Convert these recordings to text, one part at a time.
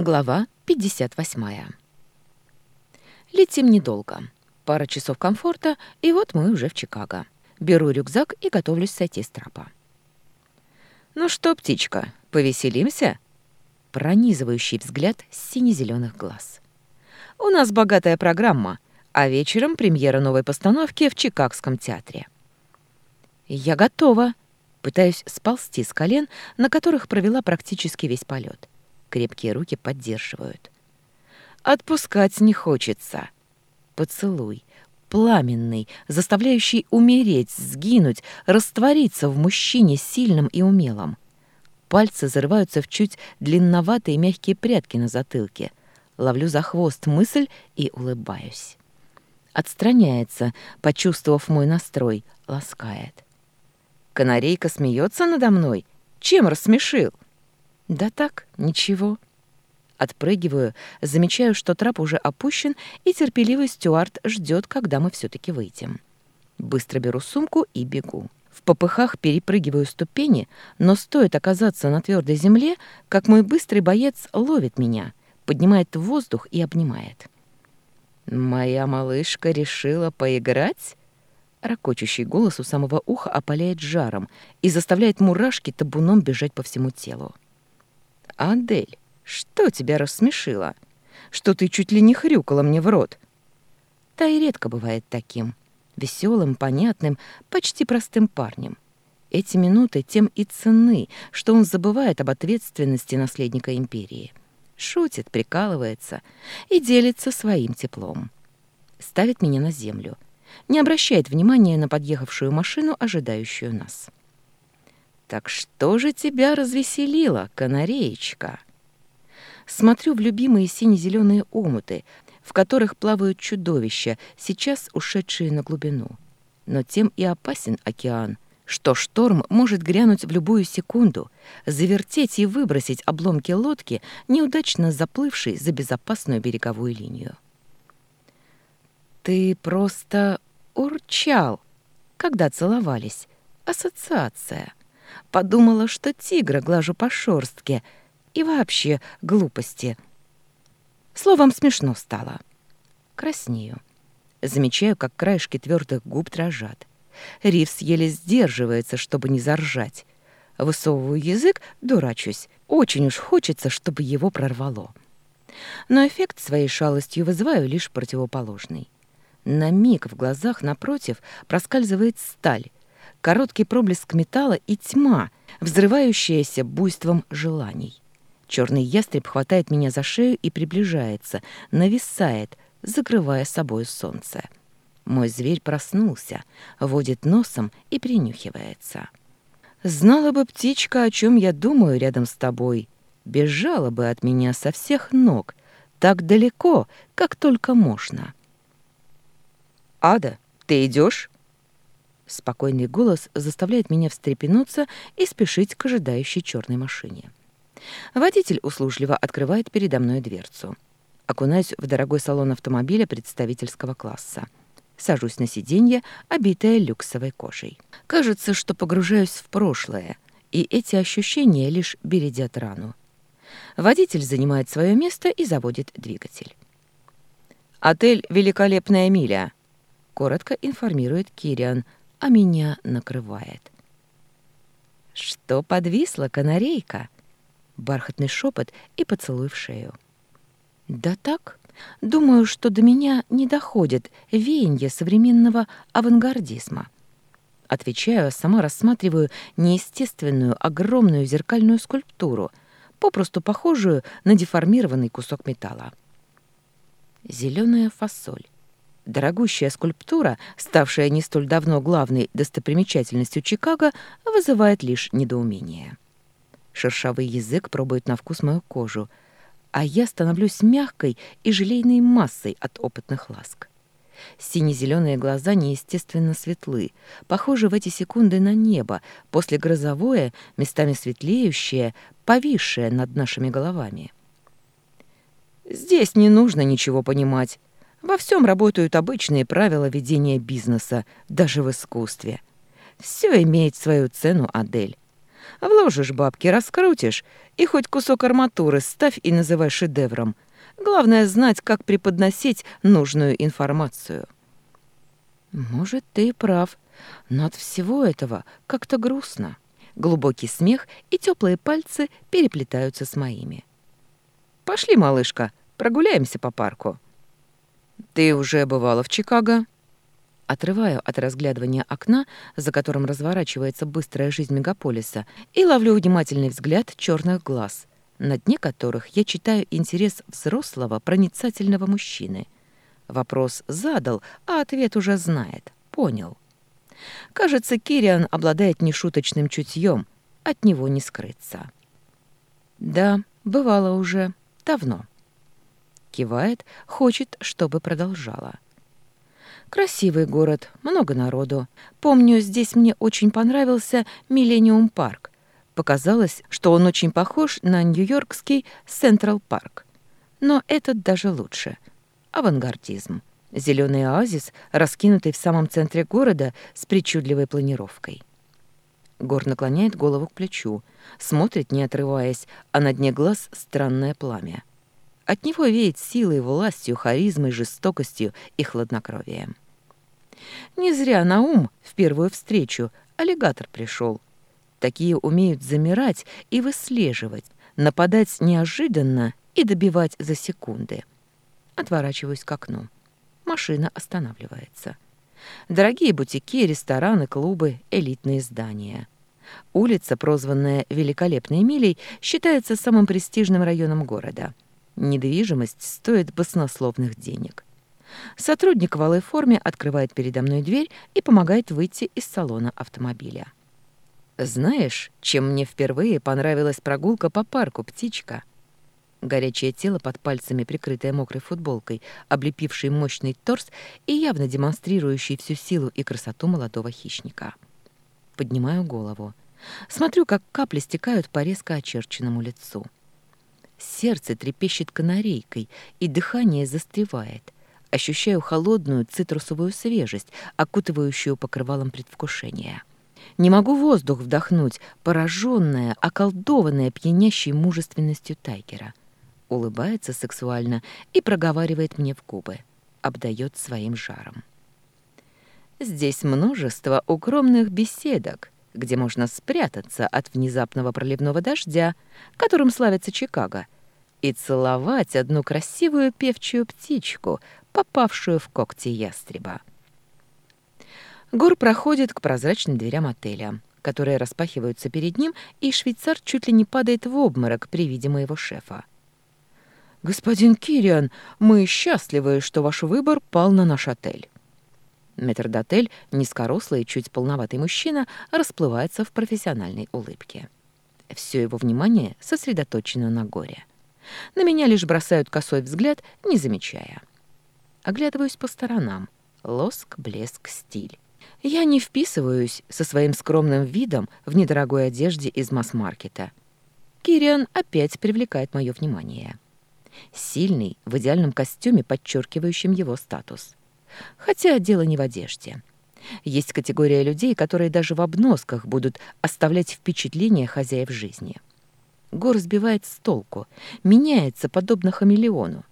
Глава 58. Летим недолго. Пара часов комфорта, и вот мы уже в Чикаго. Беру рюкзак и готовлюсь сойти с трапа. «Ну что, птичка, повеселимся?» Пронизывающий взгляд сине-зеленых глаз. «У нас богатая программа, а вечером премьера новой постановки в Чикагском театре». «Я готова!» Пытаюсь сползти с колен, на которых провела практически весь полет. Крепкие руки поддерживают. Отпускать не хочется. Поцелуй. Пламенный, заставляющий умереть, сгинуть, раствориться в мужчине сильном и умелом. Пальцы зарываются в чуть длинноватые мягкие прядки на затылке. Ловлю за хвост мысль и улыбаюсь. Отстраняется, почувствовав мой настрой, ласкает. Канарейка смеется надо мной. Чем рассмешил? Да так, ничего. Отпрыгиваю, замечаю, что трап уже опущен, и терпеливый стюард ждет, когда мы все таки выйдем. Быстро беру сумку и бегу. В попыхах перепрыгиваю ступени, но стоит оказаться на твердой земле, как мой быстрый боец ловит меня, поднимает в воздух и обнимает. «Моя малышка решила поиграть?» Рокочущий голос у самого уха опаляет жаром и заставляет мурашки табуном бежать по всему телу. «Адель, что тебя рассмешило? Что ты чуть ли не хрюкала мне в рот?» Та и редко бывает таким. веселым, понятным, почти простым парнем. Эти минуты тем и ценны, что он забывает об ответственности наследника империи. Шутит, прикалывается и делится своим теплом. Ставит меня на землю. Не обращает внимания на подъехавшую машину, ожидающую нас. «Так что же тебя развеселило, канареечка?» Смотрю в любимые сине-зеленые омуты, в которых плавают чудовища, сейчас ушедшие на глубину. Но тем и опасен океан, что шторм может грянуть в любую секунду, завертеть и выбросить обломки лодки, неудачно заплывшей за безопасную береговую линию. «Ты просто урчал, когда целовались. Ассоциация. Подумала, что тигра глажу по шорстке. И вообще глупости. Словом, смешно стало. Краснею. Замечаю, как краешки твердых губ дрожат. Ривс еле сдерживается, чтобы не заржать. Высовываю язык, дурачусь. Очень уж хочется, чтобы его прорвало. Но эффект своей шалостью вызываю лишь противоположный. На миг в глазах напротив проскальзывает сталь, короткий проблеск металла и тьма, взрывающаяся буйством желаний. Черный ястреб хватает меня за шею и приближается, нависает, закрывая собой солнце. Мой зверь проснулся, водит носом и принюхивается. «Знала бы, птичка, о чем я думаю рядом с тобой. Бежала бы от меня со всех ног, так далеко, как только можно». «Ада, ты идешь? Спокойный голос заставляет меня встрепенуться и спешить к ожидающей черной машине. Водитель услужливо открывает передо мной дверцу. Окунаюсь в дорогой салон автомобиля представительского класса. Сажусь на сиденье, обитое люксовой кожей. Кажется, что погружаюсь в прошлое, и эти ощущения лишь бередят рану. Водитель занимает свое место и заводит двигатель. «Отель «Великолепная миля», — коротко информирует Кириан — а меня накрывает. «Что подвисла, канарейка?» Бархатный шепот и поцелуй в шею. «Да так. Думаю, что до меня не доходит веяние современного авангардизма». Отвечаю, а сама рассматриваю неестественную огромную зеркальную скульптуру, попросту похожую на деформированный кусок металла. Зеленая фасоль Дорогущая скульптура, ставшая не столь давно главной достопримечательностью Чикаго, вызывает лишь недоумение. Шершавый язык пробует на вкус мою кожу, а я становлюсь мягкой и желейной массой от опытных ласк. Сине-зеленые глаза неестественно светлы, похожи в эти секунды на небо, после грозовое, местами светлеющее, повисшее над нашими головами. «Здесь не нужно ничего понимать», во всем работают обычные правила ведения бизнеса, даже в искусстве. Все имеет свою цену, Адель. Вложишь бабки, раскрутишь, и хоть кусок арматуры ставь и называй шедевром. Главное знать, как преподносить нужную информацию. Может, ты прав, но от всего этого как-то грустно. Глубокий смех и теплые пальцы переплетаются с моими. «Пошли, малышка, прогуляемся по парку». «Ты уже бывала в Чикаго?» Отрываю от разглядывания окна, за которым разворачивается быстрая жизнь мегаполиса, и ловлю внимательный взгляд черных глаз, на дне которых я читаю интерес взрослого проницательного мужчины. Вопрос задал, а ответ уже знает. Понял. Кажется, Кириан обладает нешуточным чутьем, от него не скрыться. «Да, бывало уже. Давно». Кивает, хочет, чтобы продолжала. Красивый город, много народу. Помню, здесь мне очень понравился Миллениум парк. Показалось, что он очень похож на нью-йоркский Централ парк. Но этот даже лучше. Авангардизм. Зеленый оазис, раскинутый в самом центре города с причудливой планировкой. Гор наклоняет голову к плечу, смотрит, не отрываясь, а на дне глаз странное пламя. От него веет силой, властью, харизмой, жестокостью и хладнокровием. Не зря на ум в первую встречу аллигатор пришел. Такие умеют замирать и выслеживать, нападать неожиданно и добивать за секунды. Отворачиваюсь к окну. Машина останавливается. Дорогие бутики, рестораны, клубы, элитные здания. Улица, прозванная Великолепной милей, считается самым престижным районом города — Недвижимость стоит баснословных денег. Сотрудник в алой форме открывает передо мной дверь и помогает выйти из салона автомобиля. «Знаешь, чем мне впервые понравилась прогулка по парку, птичка?» Горячее тело под пальцами, прикрытое мокрой футболкой, облепивший мощный торс и явно демонстрирующий всю силу и красоту молодого хищника. Поднимаю голову. Смотрю, как капли стекают по резко очерченному лицу. Сердце трепещет канарейкой, и дыхание застревает. Ощущаю холодную цитрусовую свежесть, окутывающую покрывалом предвкушения. Не могу воздух вдохнуть, пораженная, околдованная пьянящей мужественностью Тайгера. Улыбается сексуально и проговаривает мне в губы. Обдает своим жаром. Здесь множество укромных беседок, где можно спрятаться от внезапного проливного дождя, которым славится Чикаго, и целовать одну красивую певчую птичку, попавшую в когти ястреба. Гор проходит к прозрачным дверям отеля, которые распахиваются перед ним, и швейцар чуть ли не падает в обморок при виде моего шефа. «Господин Кириан, мы счастливы, что ваш выбор пал на наш отель». Метрдотель, низкорослый, чуть полноватый мужчина, расплывается в профессиональной улыбке. Все его внимание сосредоточено на горе. На меня лишь бросают косой взгляд, не замечая. Оглядываюсь по сторонам. Лоск, блеск, стиль. Я не вписываюсь со своим скромным видом в недорогой одежде из масс-маркета. Кириан опять привлекает мое внимание. Сильный, в идеальном костюме, подчеркивающем его статус. Хотя дело не в одежде. Есть категория людей, которые даже в обносках будут оставлять впечатление хозяев жизни. Гор сбивает с толку, меняется подобно хамелеону.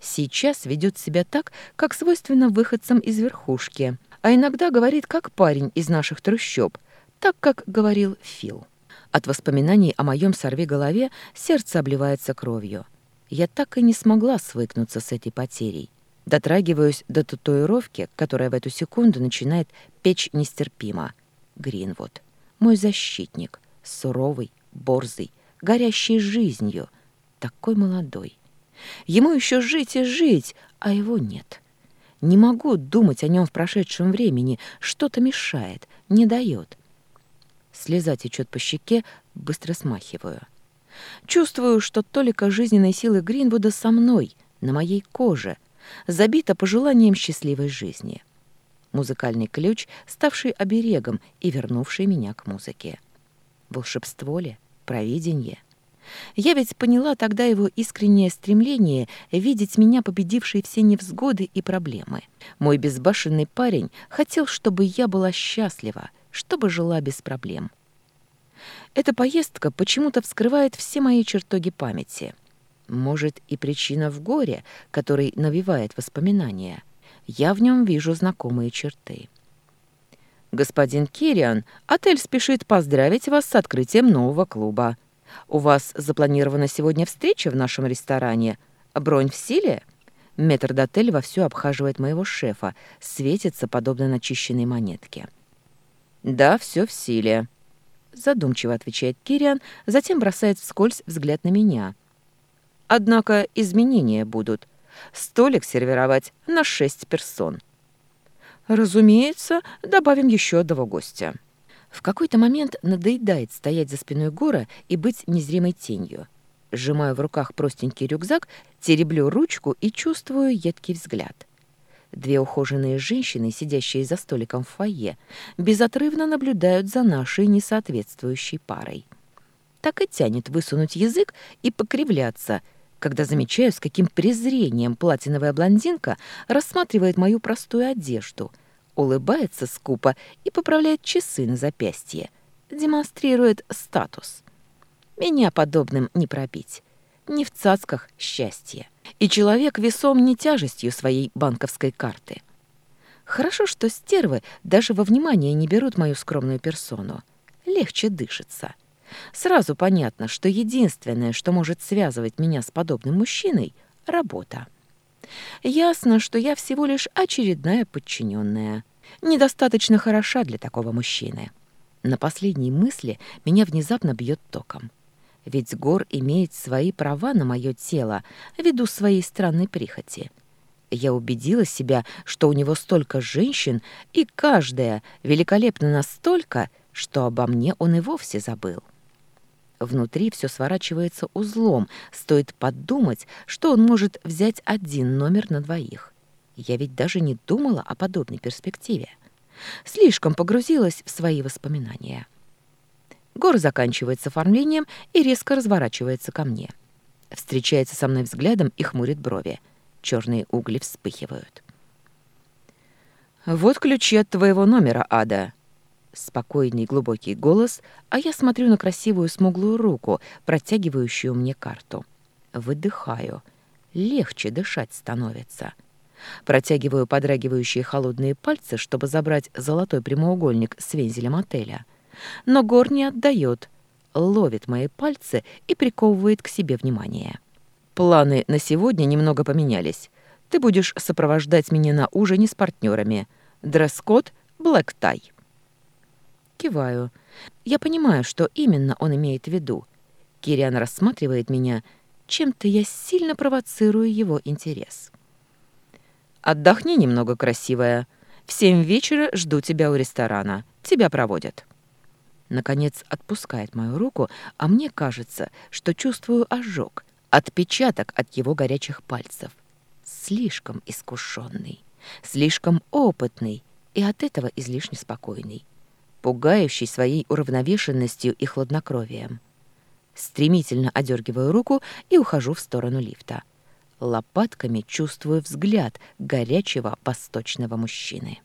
Сейчас ведет себя так, как свойственно выходцам из верхушки, а иногда говорит как парень из наших трущоб, так, как говорил Фил. От воспоминаний о моем сорви-голове сердце обливается кровью. Я так и не смогла свыкнуться с этой потерей. Дотрагиваюсь до татуировки, которая в эту секунду начинает печь нестерпимо. Гринвуд. Мой защитник. Суровый, борзый, горящий жизнью. Такой молодой. Ему еще жить и жить, а его нет. Не могу думать о нем в прошедшем времени. Что-то мешает, не дает. Слеза течет по щеке, быстро смахиваю. Чувствую, что толика жизненной силы Гринвуда со мной, на моей коже, забита пожеланием счастливой жизни. Музыкальный ключ, ставший оберегом и вернувший меня к музыке. Волшебство ли? Провидение? Я ведь поняла тогда его искреннее стремление видеть меня победившей все невзгоды и проблемы. Мой безбашенный парень хотел, чтобы я была счастлива, чтобы жила без проблем. Эта поездка почему-то вскрывает все мои чертоги памяти. Может, и причина в горе, который навевает воспоминания. Я в нем вижу знакомые черты. «Господин Кириан, отель спешит поздравить вас с открытием нового клуба. У вас запланирована сегодня встреча в нашем ресторане. Бронь в силе?» Метрдотель вовсю обхаживает моего шефа, светится, подобно начищенной монетке. «Да, все в силе», — задумчиво отвечает Кириан, затем бросает вскользь взгляд на меня. «Однако изменения будут. Столик сервировать на шесть персон». Разумеется, добавим еще одного гостя. В какой-то момент надоедает стоять за спиной Гора и быть незримой тенью. Сжимаю в руках простенький рюкзак, тереблю ручку и чувствую едкий взгляд. Две ухоженные женщины, сидящие за столиком в фойе, безотрывно наблюдают за нашей несоответствующей парой. Так и тянет высунуть язык и покривляться, когда замечаю, с каким презрением платиновая блондинка рассматривает мою простую одежду, улыбается скупо и поправляет часы на запястье, демонстрирует статус. Меня подобным не пробить. Не в цацках счастье. И человек весом не тяжестью своей банковской карты. Хорошо, что стервы даже во внимание не берут мою скромную персону. Легче дышится. Сразу понятно, что единственное, что может связывать меня с подобным мужчиной — работа. Ясно, что я всего лишь очередная подчиненная, недостаточно хороша для такого мужчины. На последней мысли меня внезапно бьет током. Ведь Гор имеет свои права на мое тело ввиду своей странной прихоти. Я убедила себя, что у него столько женщин, и каждая великолепна настолько, что обо мне он и вовсе забыл. Внутри все сворачивается узлом, стоит подумать, что он может взять один номер на двоих. Я ведь даже не думала о подобной перспективе. Слишком погрузилась в свои воспоминания. Гор заканчивает с оформлением и резко разворачивается ко мне. Встречается со мной взглядом и хмурит брови. Черные угли вспыхивают. «Вот ключи от твоего номера, Ада», Спокойный глубокий голос, а я смотрю на красивую смуглую руку, протягивающую мне карту. Выдыхаю. Легче дышать становится. Протягиваю подрагивающие холодные пальцы, чтобы забрать золотой прямоугольник с вензелем отеля. Но Гор не отдает, ловит мои пальцы и приковывает к себе внимание. Планы на сегодня немного поменялись. Ты будешь сопровождать меня на ужине с партнерами. Дресс-код — блэк-тай. Киваю. Я понимаю, что именно он имеет в виду. Кириан рассматривает меня. Чем-то я сильно провоцирую его интерес. «Отдохни немного, красивая. В семь вечера жду тебя у ресторана. Тебя проводят». Наконец отпускает мою руку, а мне кажется, что чувствую ожог, отпечаток от его горячих пальцев. Слишком искушенный, слишком опытный и от этого излишне спокойный пугающий своей уравновешенностью и хладнокровием. Стремительно одергиваю руку и ухожу в сторону лифта. Лопатками чувствую взгляд горячего восточного мужчины.